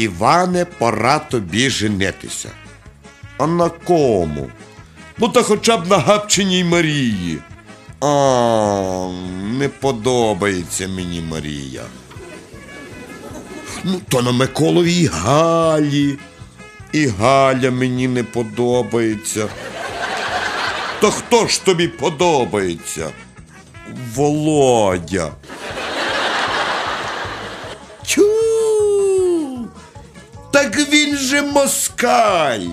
Іване, пора тобі женитися. А на кому? Ну, та хоча б на Гапчиній Марії. А, не подобається мені Марія. Ну, то на Миколовій Галі. І Галя мені не подобається. То хто ж тобі подобається? Володя. Так він же москаль.